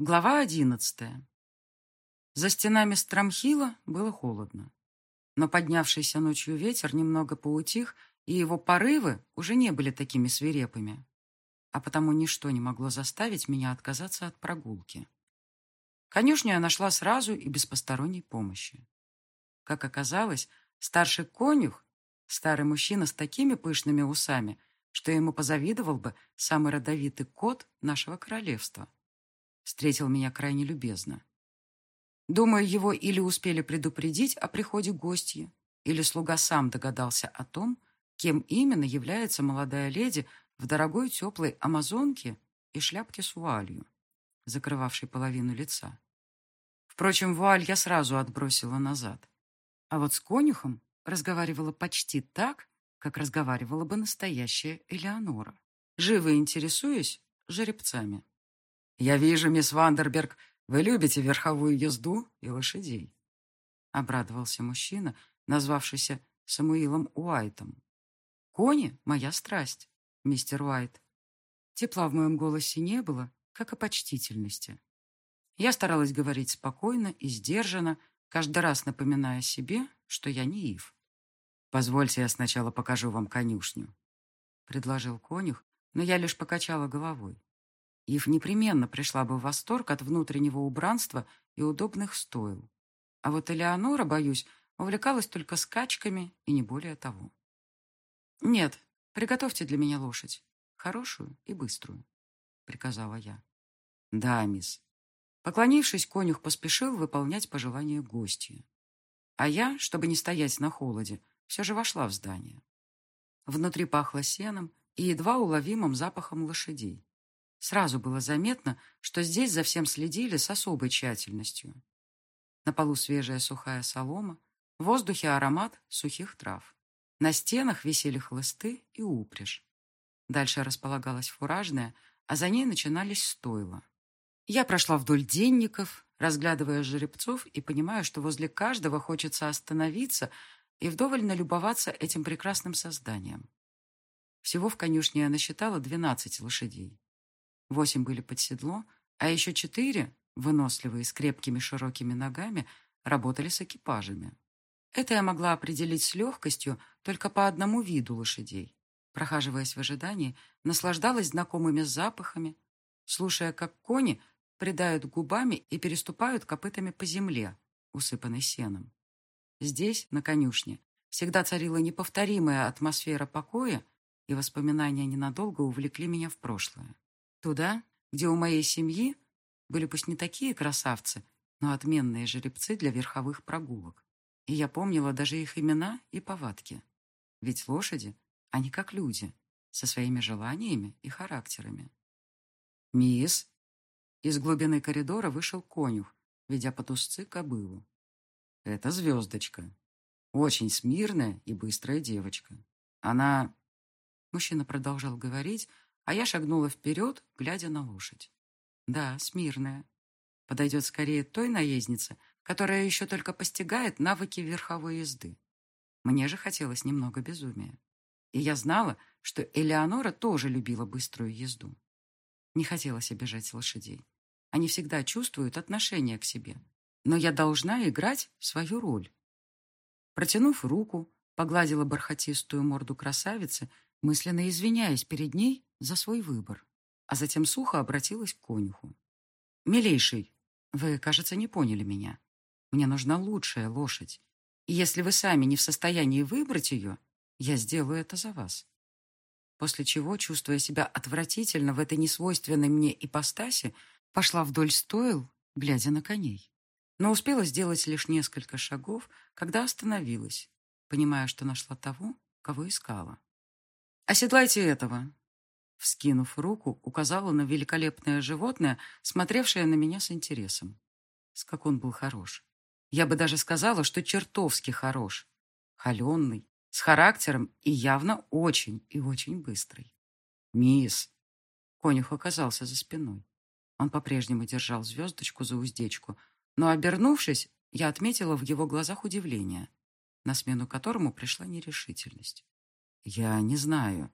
Глава одиннадцатая. За стенами Страмхила было холодно. Но поднявшийся ночью ветер немного поутих, и его порывы уже не были такими свирепыми. А потому ничто не могло заставить меня отказаться от прогулки. Конюшню я нашла сразу и без посторонней помощи. Как оказалось, старший конюх, старый мужчина с такими пышными усами, что ему позавидовал бы самый родовитый кот нашего королевства встретил меня крайне любезно. Думаю, его или успели предупредить о приходе гостья, или слуга сам догадался о том, кем именно является молодая леди в дорогой теплой амазонке и шляпке с вуалью, закрывавшей половину лица. Впрочем, вуаль я сразу отбросила назад. А вот с конюхом разговаривала почти так, как разговаривала бы настоящая Элеонора, живо интересуясь жеребцами. «Я вижу, мисс Вандерберг, вы любите верховую езду и лошадей», — обрадовался мужчина, назвавшийся Самуилом Уайтом. «Кони — моя страсть, мистер Уайт». Тепла в моем голосе не было, как и почтительности. Я старалась говорить спокойно и сдержанно, каждый раз напоминая себе, что я не Ив. «Позвольте, я сначала покажу вам конюшню», — предложил конюх, но я лишь покачала головой. Ив непременно пришла бы в восторг от внутреннего убранства и удобных стоил. А вот Элеонора, боюсь, увлекалась только скачками и не более того. «Нет, приготовьте для меня лошадь. Хорошую и быструю», — приказала я. «Да, мисс». Поклонившись, конюх поспешил выполнять пожелания гостя. А я, чтобы не стоять на холоде, все же вошла в здание. Внутри пахло сеном и едва уловимым запахом лошадей. Сразу было заметно, что здесь за всем следили с особой тщательностью. На полу свежая сухая солома, в воздухе аромат сухих трав. На стенах висели хлысты и упряжь. Дальше располагалась фуражная, а за ней начинались стойла. Я прошла вдоль денников, разглядывая жеребцов и понимая, что возле каждого хочется остановиться и вдоволь налюбоваться этим прекрасным созданием. Всего в конюшне я насчитала двенадцать лошадей. Восемь были под седло, а еще четыре, выносливые, с крепкими широкими ногами, работали с экипажами. Это я могла определить с легкостью только по одному виду лошадей. Прохаживаясь в ожидании, наслаждалась знакомыми запахами, слушая, как кони придают губами и переступают копытами по земле, усыпанной сеном. Здесь, на конюшне, всегда царила неповторимая атмосфера покоя, и воспоминания ненадолго увлекли меня в прошлое. Туда, где у моей семьи были пусть не такие красавцы, но отменные жеребцы для верховых прогулок. И я помнила даже их имена и повадки. Ведь лошади, они как люди, со своими желаниями и характерами. «Мисс!» Из глубины коридора вышел конюх, ведя под узцы кобылу. «Это звездочка. Очень смирная и быстрая девочка. Она...» Мужчина продолжал говорить, а я шагнула вперед, глядя на лошадь. Да, смирная. Подойдет скорее той наезднице, которая еще только постигает навыки верховой езды. Мне же хотелось немного безумия. И я знала, что Элеонора тоже любила быструю езду. Не хотелось обижать лошадей. Они всегда чувствуют отношение к себе. Но я должна играть свою роль. Протянув руку, погладила бархатистую морду красавицы, мысленно извиняясь перед ней за свой выбор, а затем сухо обратилась к конюху. «Милейший, вы, кажется, не поняли меня. Мне нужна лучшая лошадь, и если вы сами не в состоянии выбрать ее, я сделаю это за вас». После чего, чувствуя себя отвратительно в этой несвойственной мне ипостаси, пошла вдоль стоил, глядя на коней. Но успела сделать лишь несколько шагов, когда остановилась, понимая, что нашла того, кого искала. «Оседлайте этого!» Вскинув руку, указала на великолепное животное, смотревшее на меня с интересом. С как он был хорош. Я бы даже сказала, что чертовски хорош. Холеный, с характером и явно очень и очень быстрый. «Мисс!» Конюх оказался за спиной. Он по-прежнему держал звездочку за уздечку, но, обернувшись, я отметила в его глазах удивление, на смену которому пришла нерешительность. «Я не знаю».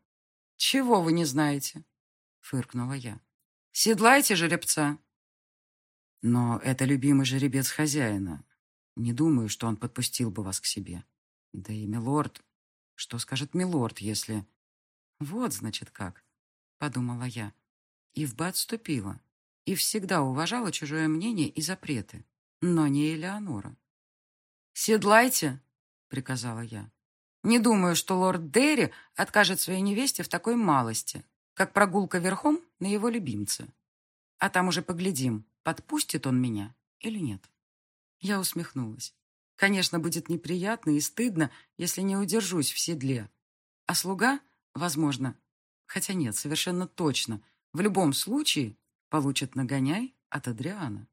«Чего вы не знаете?» — фыркнула я. «Седлайте жеребца!» Но это любимый жеребец хозяина. Не думаю, что он подпустил бы вас к себе. Да и милорд... Что скажет милорд, если... Вот, значит, как, подумала я. Ивба отступила и всегда уважала чужое мнение и запреты, но не Элеонора. «Седлайте!» — приказала я. «Не думаю, что лорд Дерри откажет своей невесте в такой малости, как прогулка верхом на его любимце. А там уже поглядим, подпустит он меня или нет». Я усмехнулась. Конечно, будет неприятно и стыдно, если не удержусь в седле. А слуга, возможно, хотя нет, совершенно точно, в любом случае получит нагоняй от Адриана.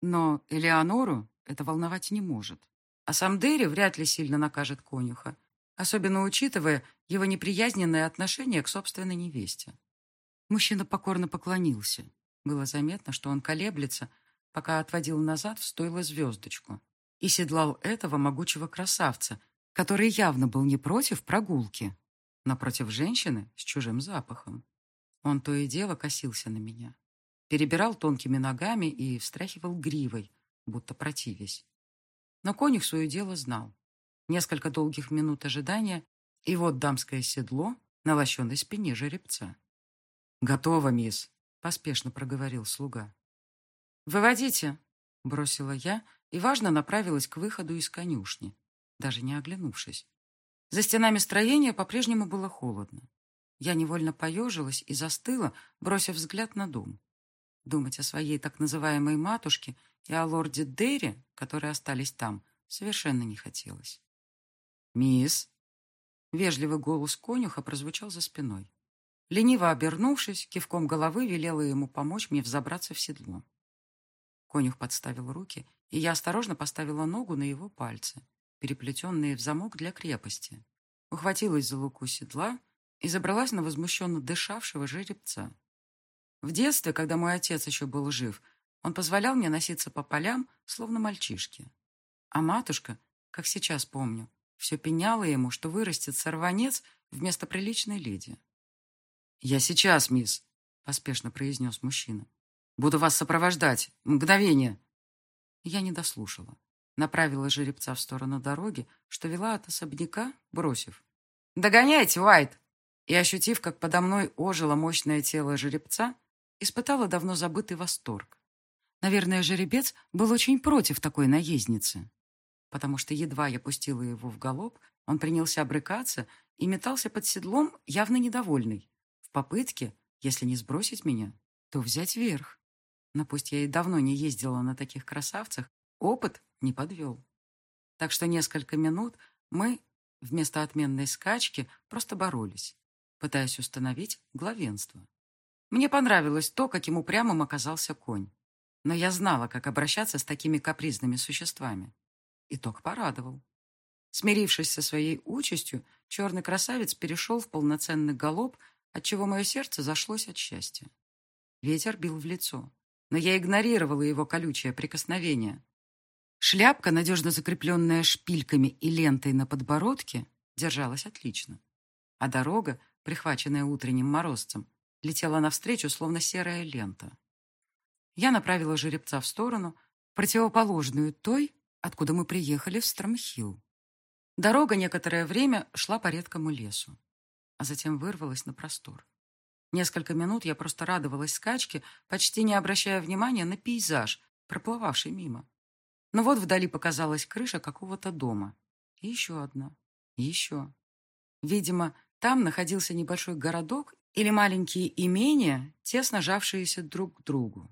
Но Элеонору это волновать не может. А сам Дерри вряд ли сильно накажет конюха, особенно учитывая его неприязненное отношение к собственной невесте. Мужчина покорно поклонился. Было заметно, что он колеблется, пока отводил назад в стойло звездочку и седлал этого могучего красавца, который явно был не против прогулки, напротив женщины с чужим запахом. Он то и дело косился на меня, перебирал тонкими ногами и встряхивал гривой, будто противясь. Но конюх свое дело знал. Несколько долгих минут ожидания, и вот дамское седло на лощеной спине жеребца. «Готово, мисс», — поспешно проговорил слуга. «Выводите», — бросила я, и, важно, направилась к выходу из конюшни, даже не оглянувшись. За стенами строения по-прежнему было холодно. Я невольно поежилась и застыла, бросив взгляд на дом. Думать о своей так называемой матушке и о лорде Дерри, которые остались там, совершенно не хотелось. «Мисс!» Вежливый голос конюха прозвучал за спиной. Лениво обернувшись, кивком головы велела ему помочь мне взобраться в седло. Конюх подставил руки, и я осторожно поставила ногу на его пальцы, переплетенные в замок для крепости. Ухватилась за луку седла и забралась на возмущенно дышавшего жеребца. В детстве, когда мой отец еще был жив, он позволял мне носиться по полям, словно мальчишке. А матушка, как сейчас помню, все пеняла ему, что вырастет сорванец вместо приличной леди. «Я сейчас, мисс», — поспешно произнес мужчина. Буду вас сопровождать. Мгновение. Я не дослушала. Направила жеребца в сторону дороги, что вела от особняка, бросив. «Догоняйте, Уайт!» И, ощутив, как подо мной ожило мощное тело жеребца, испытала давно забытый восторг. Наверное, жеребец был очень против такой наездницы, потому что едва я пустила его в галоп, он принялся обрыкаться и метался под седлом, явно недовольный, в попытке, если не сбросить меня, то взять верх. Но пусть я и давно не ездила на таких красавцах, опыт не подвел. Так что несколько минут мы, вместо отменной скачки, просто боролись, пытаясь установить главенство. Мне понравилось то, каким упрямым оказался конь. Но я знала, как обращаться с такими капризными существами. Итог порадовал. Смирившись со своей участью, черный красавец перешел в полноценный галоп, отчего мое сердце зашлось от счастья. Ветер бил в лицо но я игнорировала его колючее прикосновение. Шляпка, надежно закрепленная шпильками и лентой на подбородке, держалась отлично. А дорога, прихваченная утренним морозцем, летела навстречу, словно серая лента. Я направила жеребца в сторону, противоположную той, откуда мы приехали в Стромхилл. Дорога некоторое время шла по редкому лесу, а затем вырвалась на простор. Несколько минут я просто радовалась скачке, почти не обращая внимания на пейзаж, проплывавший мимо. Но вот вдали показалась крыша какого-то дома. И еще одна. И еще. Видимо, там находился небольшой городок или маленькие имения, тесно жавшиеся друг к другу.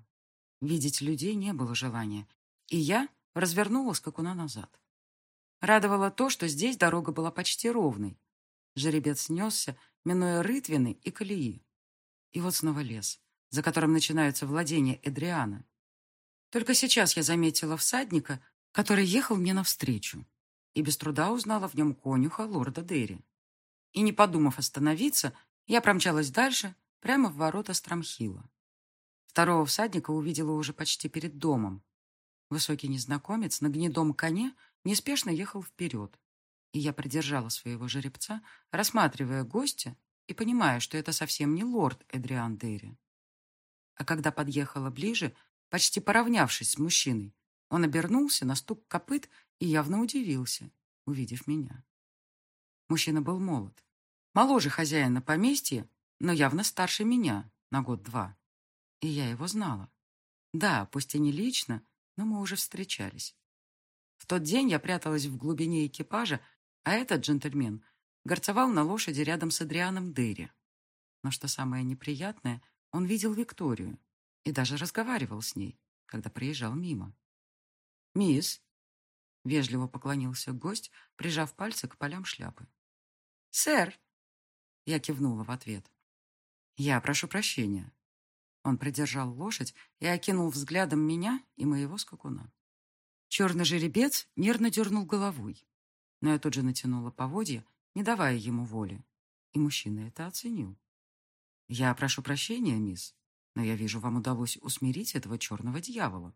Видеть людей не было желания, и я развернула скакуна назад. Радовало то, что здесь дорога была почти ровной. Жеребец снесся, минуя рытвины и колеи. И вот снова лес, за которым начинаются владения Эдриана. Только сейчас я заметила всадника, который ехал мне навстречу, и без труда узнала в нем конюха лорда Дерри. И не подумав остановиться, я промчалась дальше, прямо в ворота Страмхила. Второго всадника увидела уже почти перед домом. Высокий незнакомец на гнедом коне неспешно ехал вперед, и я придержала своего жеребца, рассматривая гостя и понимая, что это совсем не лорд Эдриан Дерри. А когда подъехала ближе, почти поравнявшись с мужчиной. Он обернулся на стук копыт и явно удивился, увидев меня. Мужчина был молод. Моложе хозяина поместья, но явно старше меня на год-два. И я его знала. Да, пусть и не лично, но мы уже встречались. В тот день я пряталась в глубине экипажа, а этот джентльмен горцевал на лошади рядом с Адрианом Дерри. Но что самое неприятное, он видел Викторию и даже разговаривал с ней, когда приезжал мимо. «Мисс!» — вежливо поклонился гость, прижав пальцы к полям шляпы. «Сэр!» — я кивнула в ответ. «Я прошу прощения». Он придержал лошадь и окинул взглядом меня и моего скакуна. Черный жеребец нервно дернул головой, но я тут же натянула поводья, не давая ему воли, и мужчина это оценил. «Я прошу прощения, мисс, но я вижу, вам удалось усмирить этого черного дьявола»,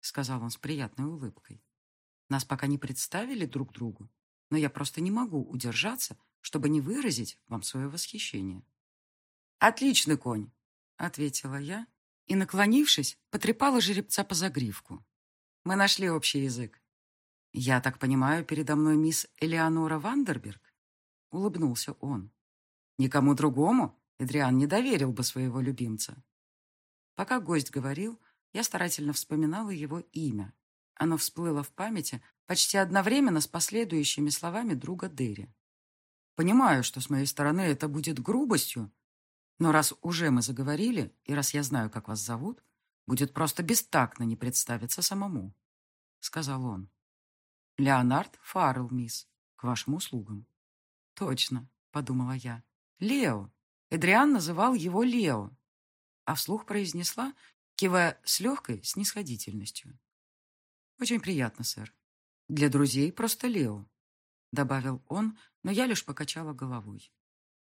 сказал он с приятной улыбкой. «Нас пока не представили друг другу, но я просто не могу удержаться, чтобы не выразить вам свое восхищение». «Отличный конь!» — ответила я и, наклонившись, потрепала жеребца по загривку. «Мы нашли общий язык». «Я так понимаю, передо мной мисс Элеонора Вандерберг?» — улыбнулся он. «Никому другому Эдриан не доверил бы своего любимца». Пока гость говорил, я старательно вспоминала его имя. Оно всплыло в памяти почти одновременно с последующими словами друга Дерри. Понимаю, что с моей стороны это будет грубостью, но раз уже мы заговорили, и раз я знаю, как вас зовут, будет просто бестактно не представиться самому», — сказал он. «Леонард Фаррелл, мисс, к вашим услугам». «Точно», — подумала я. «Лео». Эдриан называл его Лео, а вслух произнесла, кивая с легкой снисходительностью. «Очень приятно, сэр. Для друзей просто Лео», — добавил он, но я лишь покачала головой.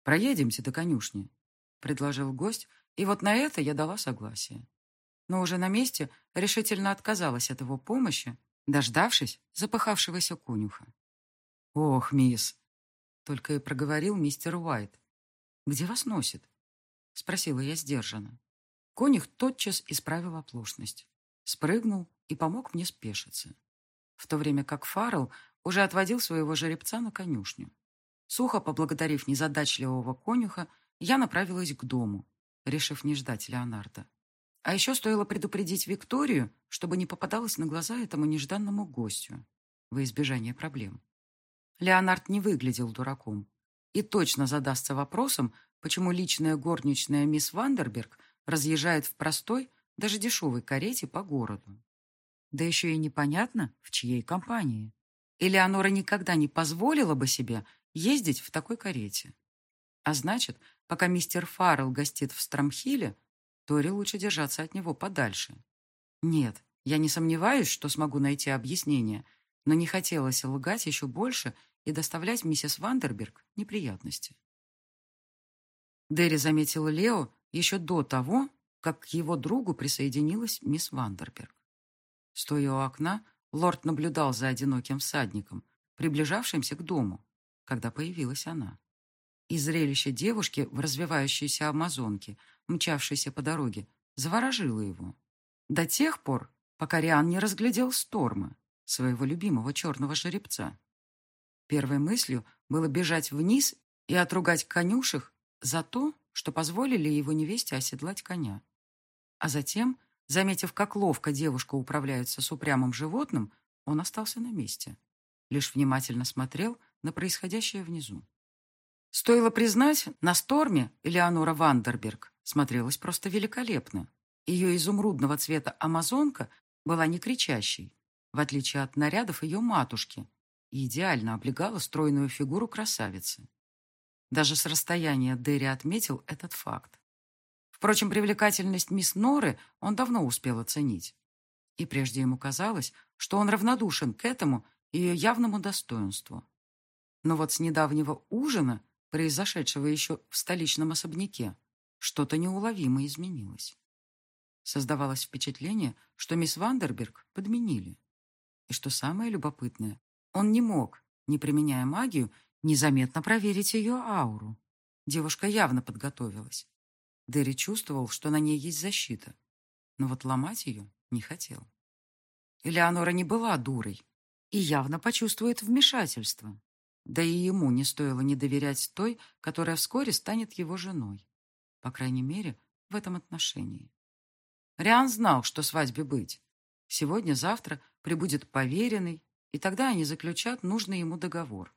«Проедемте до конюшни», — предложил гость, и вот на это я дала согласие. Но уже на месте решительно отказалась от его помощи, дождавшись запахавшегося конюха. «Ох, мисс!» — только и проговорил мистер Уайт. «Где вас носит?» — спросила я сдержанно. Конюх тотчас исправил оплошность, спрыгнул и помог мне спешиться, в то время как Фаррелл уже отводил своего жеребца на конюшню. Сухо поблагодарив незадачливого конюха, я направилась к дому, решив не ждать Леонардо. А еще стоило предупредить Викторию, чтобы не попадалась на глаза этому нежданному гостю, во избежание проблем. Леонард не выглядел дураком и точно задастся вопросом, почему личная горничная мисс Вандерберг разъезжает в простой, даже дешевой карете по городу. Да еще и непонятно, в чьей компании. Элеонора никогда не позволила бы себе ездить в такой карете. А значит, Пока мистер Фаррелл гостит в Страмхиле, Тори лучше держаться от него подальше. Нет, я не сомневаюсь, что смогу найти объяснение, но не хотелось лгать еще больше и доставлять миссис Вандерберг неприятности. Дерри заметила Лео еще до того, как к его другу присоединилась мисс Вандерберг. Стоя у окна, лорд наблюдал за одиноким всадником, приближавшимся к дому, когда появилась она. И зрелище девушки в развивающейся амазонке, мчавшейся по дороге, заворожило его. До тех пор, пока Риан не разглядел Сторма, своего любимого черного жеребца. Первой мыслью было бежать вниз и отругать конюшек за то, что позволили его невесте оседлать коня. А затем, заметив, как ловко девушка управляется с упрямым животным, он остался на месте. Лишь внимательно смотрел на происходящее внизу. Стоило признать, на Сторме Элеонора Вандерберг смотрелась просто великолепно. Ее изумрудного цвета амазонка была не кричащей, в отличие от нарядов ее матушки, и идеально облегала стройную фигуру красавицы. Даже с расстояния Дерри отметил этот факт. Впрочем, привлекательность мисс Норы он давно успел оценить. И прежде ему казалось, что он равнодушен к этому ее явному достоинству. Но вот с недавнего ужина произошедшего еще в столичном особняке, что-то неуловимо изменилось. Создавалось впечатление, что мисс Вандерберг подменили. И что самое любопытное, он не мог, не применяя магию, незаметно проверить ее ауру. Девушка явно подготовилась. Дерри чувствовал, что на ней есть защита. но вот ломать ее не хотел. Элеонора не была дурой и явно почувствует вмешательство. Да и ему не стоило не доверять той, которая вскоре станет его женой. По крайней мере, в этом отношении. Риан знал, что свадьбе быть. Сегодня-завтра прибудет поверенный, и тогда они заключат нужный ему договор.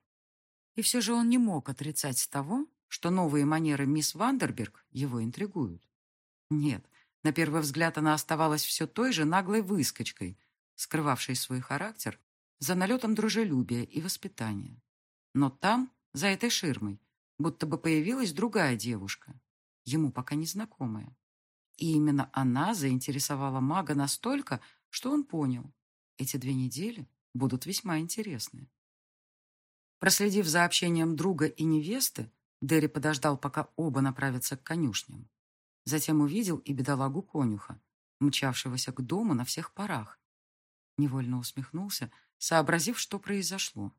И все же он не мог отрицать того, что новые манеры мисс Вандерберг его интригуют. Нет, на первый взгляд она оставалась все той же наглой выскочкой, скрывавшей свой характер за налетом дружелюбия и воспитания. Но там, за этой ширмой, будто бы появилась другая девушка, ему пока незнакомая. И именно она заинтересовала мага настолько, что он понял, эти две недели будут весьма интересны. Проследив за общением друга и невесты, Дерри подождал, пока оба направятся к конюшням. Затем увидел и бедолагу конюха, мчавшегося к дому на всех парах. Невольно усмехнулся, сообразив, что произошло.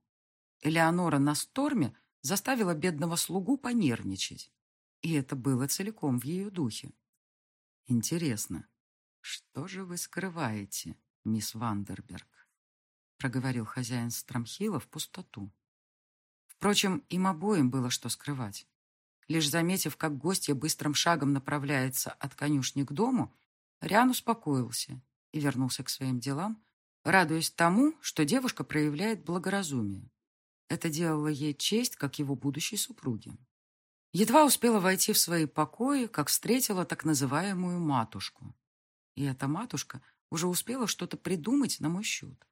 Элеонора на сторме заставила бедного слугу понервничать. И это было целиком в ее духе. Интересно, что же вы скрываете, мисс Вандерберг? Проговорил хозяин Страмхила в пустоту. Впрочем, им обоим было что скрывать. Лишь заметив, как гостья быстрым шагом направляется от конюшни к дому, Риан успокоился и вернулся к своим делам, радуясь тому, что девушка проявляет благоразумие. Это делало ей честь, как его будущей супруге. Едва успела войти в свои покои, как встретила так называемую матушку. И эта матушка уже успела что-то придумать на мой счет.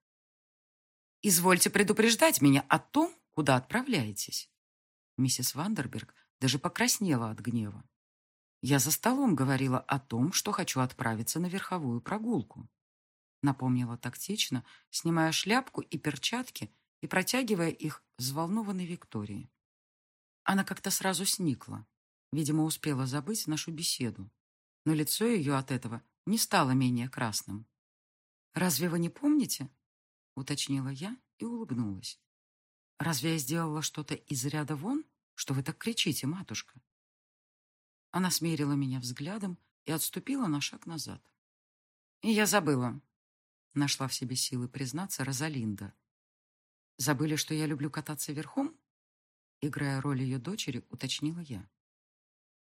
«Извольте предупреждать меня о том, Куда отправляетесь?» Миссис Вандерберг даже покраснела от гнева. «Я за столом говорила о том, что хочу отправиться на верховую прогулку». Напомнила тактично, снимая шляпку и перчатки и протягивая их взволнованной Виктории. Она как-то сразу сникла. Видимо, успела забыть нашу беседу. Но лицо ее от этого не стало менее красным. «Разве вы не помните?» — уточнила я и улыбнулась. Разве я сделала что-то из ряда вон, что вы так кричите, матушка? Она смерила меня взглядом и отступила на шаг назад. И я забыла. Нашла в себе силы признаться Розалинда. Забыли, что я люблю кататься верхом? Играя роль ее дочери, уточнила я.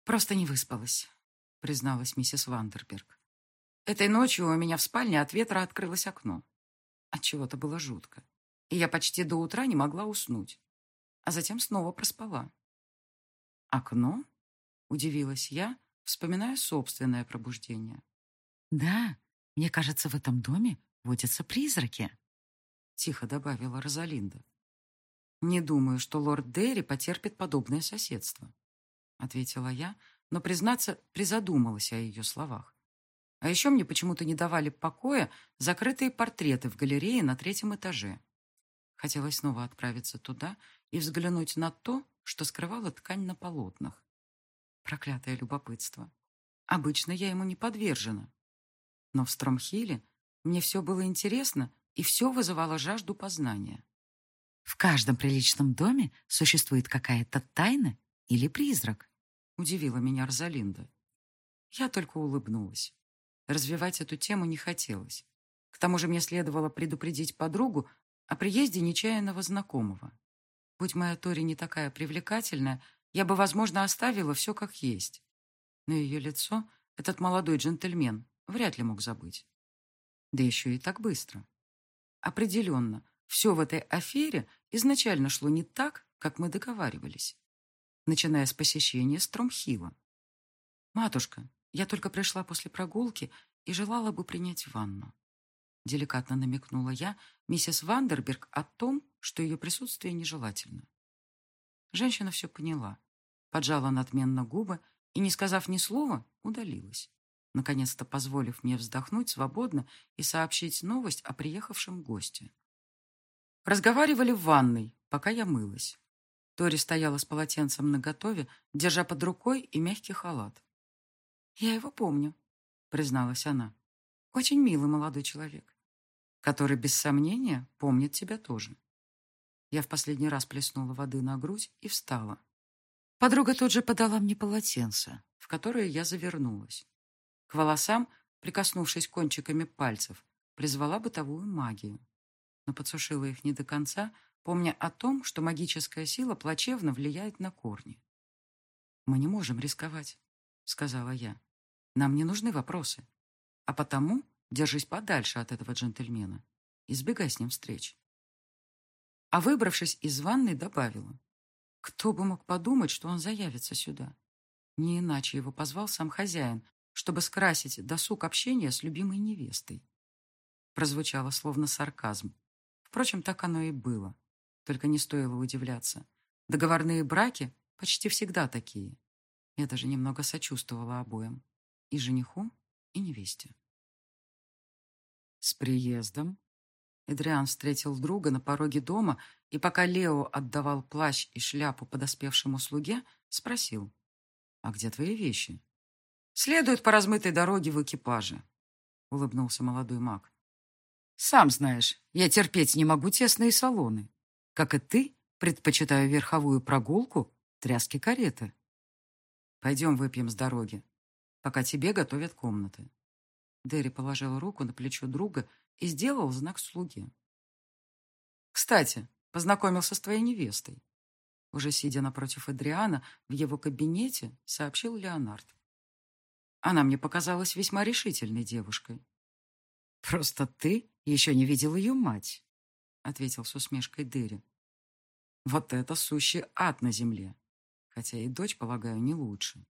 Просто не выспалась, призналась миссис Вандерберг. Этой ночью у меня в спальне от ветра открылось окно. От чего то было жутко и я почти до утра не могла уснуть, а затем снова проспала. «Окно?» — удивилась я, вспоминая собственное пробуждение. «Да, мне кажется, в этом доме водятся призраки», — тихо добавила Розалинда. «Не думаю, что лорд Дерри потерпит подобное соседство», — ответила я, но, признаться, призадумалась о ее словах. А еще мне почему-то не давали покоя закрытые портреты в галерее на третьем этаже. Хотелось снова отправиться туда и взглянуть на то, что скрывала ткань на полотнах. Проклятое любопытство. Обычно я ему не подвержена. Но в Стромхиле мне все было интересно, и все вызывало жажду познания. «В каждом приличном доме существует какая-то тайна или призрак», — удивила меня Розалинда. Я только улыбнулась. Развивать эту тему не хотелось. К тому же мне следовало предупредить подругу о приезде нечаянного знакомого. Будь моя Тори не такая привлекательная, я бы, возможно, оставила все как есть. Но ее лицо этот молодой джентльмен вряд ли мог забыть. Да еще и так быстро. Определенно, все в этой афере изначально шло не так, как мы договаривались, начиная с посещения Стромхила. «Матушка, я только пришла после прогулки и желала бы принять ванну деликатно намекнула я миссис Вандерберг о том, что ее присутствие нежелательно. Женщина все поняла, поджала надменно губы и, не сказав ни слова, удалилась, наконец-то позволив мне вздохнуть свободно и сообщить новость о приехавшем госте. Разговаривали в ванной, пока я мылась. Тори стояла с полотенцем наготове, держа под рукой и мягкий халат. «Я его помню», — призналась она. «Очень милый молодой человек который, без сомнения, помнит тебя тоже. Я в последний раз плеснула воды на грудь и встала. Подруга тут же подала мне полотенце, в которое я завернулась. К волосам прикоснувшись кончиками пальцев, призвала бытовую магию. Но подсушила их не до конца, помня о том, что магическая сила плачевно влияет на корни. «Мы не можем рисковать», — сказала я. «Нам не нужны вопросы. А потому держись подальше от этого джентльмена. Избегай с ним встреч». А выбравшись из ванной, добавила. Кто бы мог подумать, что он заявится сюда? Не иначе его позвал сам хозяин, чтобы скрасить досуг общения с любимой невестой. Прозвучало словно сарказм. Впрочем, так оно и было. Только не стоило удивляться. Договорные браки почти всегда такие. Я даже немного сочувствовала обоим. И жениху, и невесте. «С приездом!» Эдриан встретил друга на пороге дома и, пока Лео отдавал плащ и шляпу подоспевшему слуге, спросил. «А где твои вещи?» «Следуют по размытой дороге в экипаже», — улыбнулся молодой маг. «Сам знаешь, я терпеть не могу тесные салоны. Как и ты, предпочитаю верховую прогулку, тряски кареты. Пойдем выпьем с дороги, пока тебе готовят комнаты». Дерри положил руку на плечо друга и сделал знак слуге. «Кстати, познакомился с твоей невестой». Уже сидя напротив Адриана в его кабинете, сообщил Леонард. Она мне показалась весьма решительной девушкой. «Просто ты еще не видел ее мать», — ответил с усмешкой Дерри. «Вот это сущий ад на земле. Хотя и дочь, полагаю, не лучше».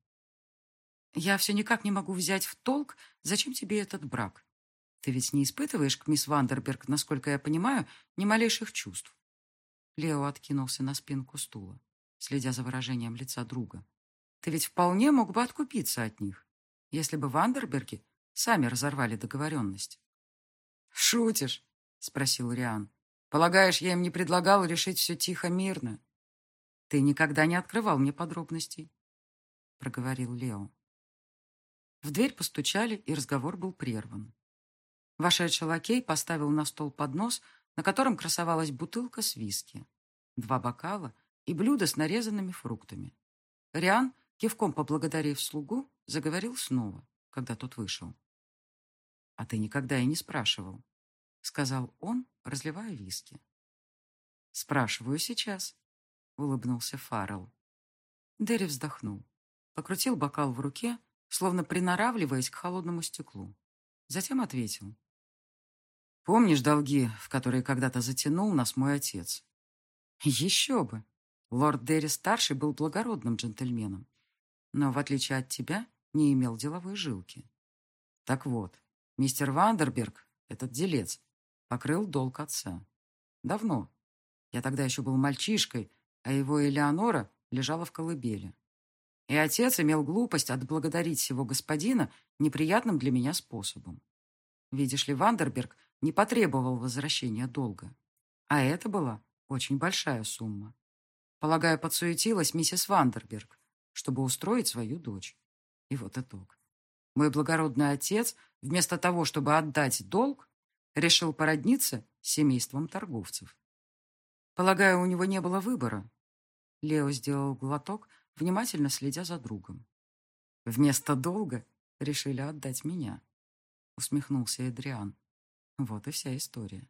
«Я все никак не могу взять в толк, зачем тебе этот брак. Ты ведь не испытываешь к мисс Вандерберг, насколько я понимаю, ни малейших чувств. Лео откинулся на спинку стула, следя за выражением лица друга. Ты ведь вполне мог бы откупиться от них, если бы Вандерберги сами разорвали договоренность. «Шутишь?» — спросил Риан. «Полагаешь, я им не предлагал решить все тихо, мирно?» «Ты никогда не открывал мне подробностей», — проговорил Лео. В дверь постучали, и разговор был прерван. Вошедший лакей поставил на стол поднос, на котором красовалась бутылка с виски, два бокала и блюдо с нарезанными фруктами. Риан, кивком поблагодарив слугу, заговорил снова, когда тот вышел. «А ты никогда и не спрашивал», — сказал он, разливая виски. «Спрашиваю сейчас», — улыбнулся Фаррелл. Дерри вздохнул, покрутил бокал в руке, словно приноравливаясь к холодному стеклу. Затем ответил. Помнишь долги, в которые когда-то затянул нас мой отец? Еще бы. Лорд Дерри-старший был благородным джентльменом, но, в отличие от тебя, не имел деловой жилки. Так вот, мистер Вандерберг, этот делец, покрыл долг отца. Давно. Я тогда еще был мальчишкой, а его Элеонора лежала в колыбели. И отец имел глупость отблагодарить его господина неприятным для меня способом. Видишь ли, Вандерберг не потребовал возвращения долга. А это была очень большая сумма. Полагаю, подсуетилась миссис Вандерберг, чтобы устроить свою дочь. И вот итог. Мой благородный отец, вместо того, чтобы отдать долг, решил породниться с семейством торговцев. Полагаю, у него не было выбора. Лео сделал глоток, внимательно следя за другом. Вместо долга решили отдать меня, усмехнулся Эдриан. Вот и вся история.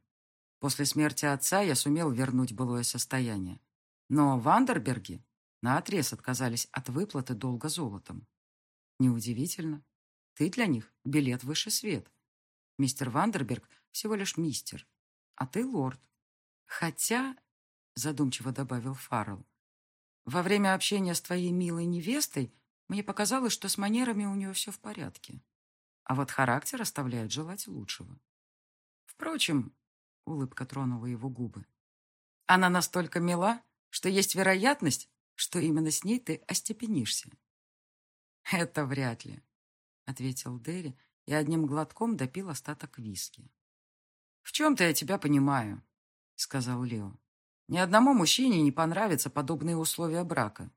После смерти отца я сумел вернуть былое состояние. Но Вандерберги наотрез отказались от выплаты долга золотом. Неудивительно. Ты для них билет выше свет. Мистер Вандерберг всего лишь мистер, а ты лорд. Хотя, задумчиво добавил Фаррелл, во время общения с твоей милой невестой мне показалось, что с манерами у нее все в порядке. А вот характер оставляет желать лучшего. Впрочем, улыбка тронула его губы. Она настолько мила, что есть вероятность, что именно с ней ты остепенишься. Это вряд ли, ответил Дерри и одним глотком допил остаток виски. В чем-то я тебя понимаю, сказал Лео. Ни одному мужчине не понравятся подобные условия брака.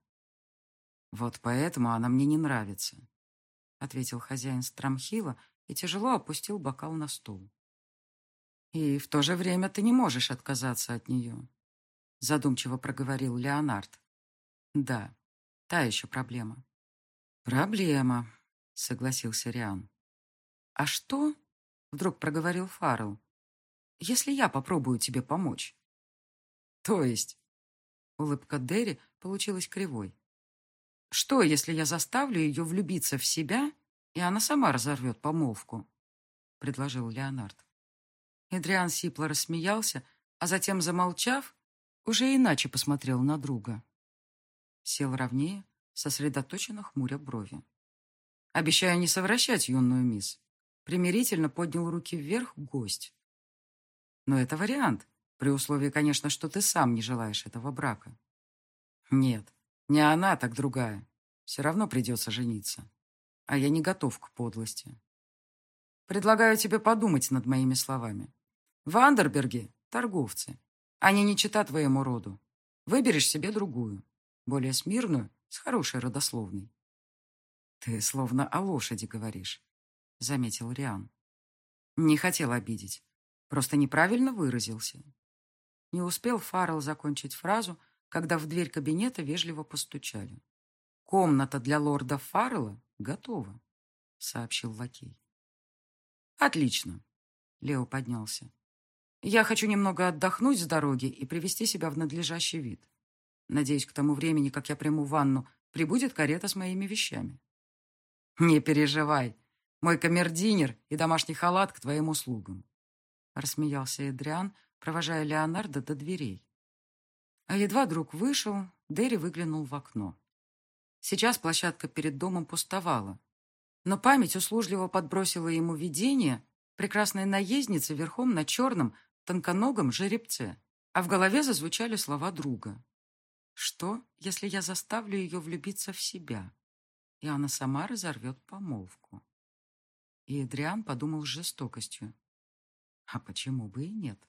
Вот поэтому она мне не нравится, ответил хозяин Страмхила и тяжело опустил бокал на стол. И в то же время ты не можешь отказаться от нее, задумчиво проговорил Леонард. Да, та еще проблема. Проблема, согласился Риан. «А что?» — вдруг проговорил Фаррелл. «Если я попробую тебе помочь?» «То есть?» Улыбка Дерри получилась кривой. «Что, если я заставлю ее влюбиться в себя, и она сама разорвет помолвку?» — предложил Леонард. Эдриан сипло рассмеялся, а затем, замолчав, уже иначе посмотрел на друга. Сел ровнее, сосредоточенно хмуря брови. «Обещаю не совращать юную мисс», — примирительно поднял руки вверх гость. «Но это вариант, при условии, конечно, что ты сам не желаешь этого брака». «Нет, не она, так другая. Все равно придется жениться. А я не готов к подлости. Предлагаю тебе подумать над моими словами. Вандерберги — торговцы. Они не чита твоему роду. Выберешь себе другую, более смирную, с хорошей родословной. Ты словно о лошади говоришь, — заметил Риан. Не хотел обидеть, просто неправильно выразился. Не успел Фаррелл закончить фразу, когда в дверь кабинета вежливо постучали. «Комната для лорда Фаррелла готова», — сообщил лакей. «Отлично», — Лео поднялся. «Я хочу немного отдохнуть с дороги и привести себя в надлежащий вид. Надеюсь, к тому времени, как я приму ванну, прибудет карета с моими вещами». «Не переживай, мой камердинер и домашний халат к твоим услугам», — рассмеялся Эдриан, провожая Леонардо до дверей. А едва друг вышел, Дерри выглянул в окно. Сейчас площадка перед домом пустовала. Но память услужливо подбросила ему видение прекрасной наездницы верхом на черном, тонконогом жеребце, а в голове зазвучали слова друга. «Что, если я заставлю ее влюбиться в себя, и она сама разорвет помолвку?» И Эдриан подумал с жестокостью. «А почему бы и нет?»